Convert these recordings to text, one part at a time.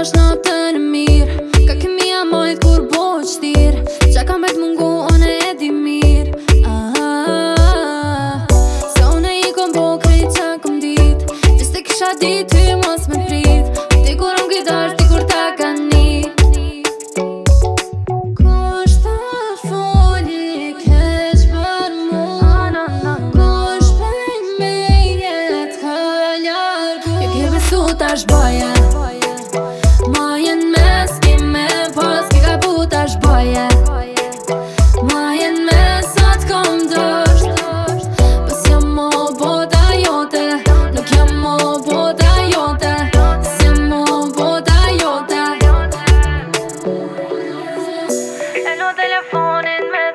është në të në mirë Ka kemi a kur bojtë shtirë Qa ka mbet mungu onë e di mirë ah, ah, Sa unë e i kom po krejtë qa kom ditë Gjiste kisha ditë të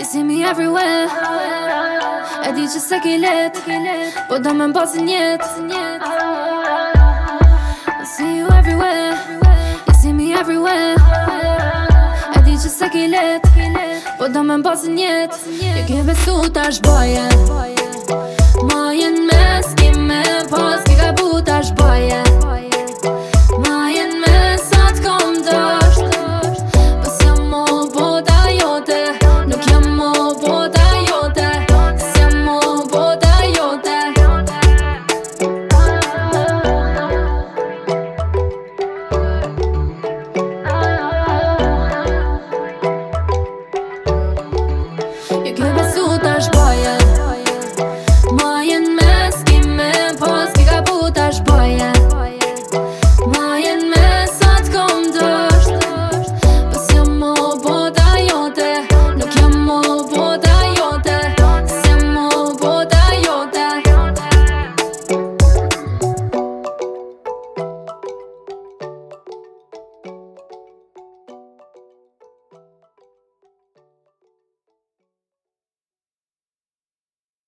You see me everywhere E di që se ki let Po do me mba njet I see you everywhere You see me everywhere E di që se ki let Po do me mba si njet Je ke besu tash boje